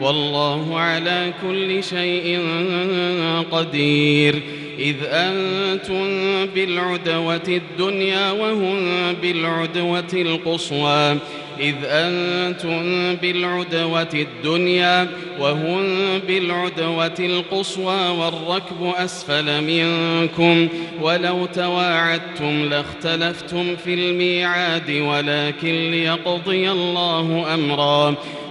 والله على كل شيء قدير. إذ أنتم بالعدوة الدنيا وهم بالعدوة القصوى. إذ أنتم بالعدوة الدنيا وهم بالعدوة القصوى والركب أسفل منكم. ولو تواعدتم لاختلفتم في الميعاد ولكن ليقضي الله أمرا.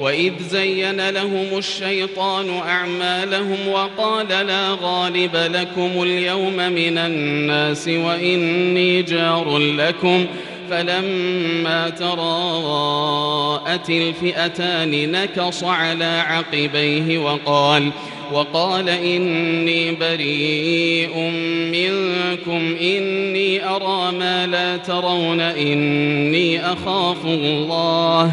وإذ زين لهم الشيطان أعمالهم وقال لا غالب لكم اليوم من الناس وإني جار لكم فلما تراءت الفئتان نكص على عقبيه وقال وقال إني بريء منكم إني أرى ما لا ترون إني أخاف الله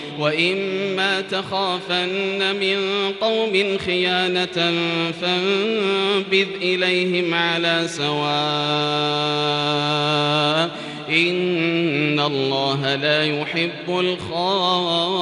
وإما تخافن من قوم خيانة فانبذ إليهم على سواء إن الله لا يحب الخائنين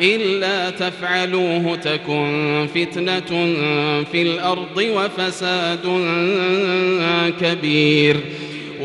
إلا تفعلوه تكن فتنة في الأرض وفساد كبير.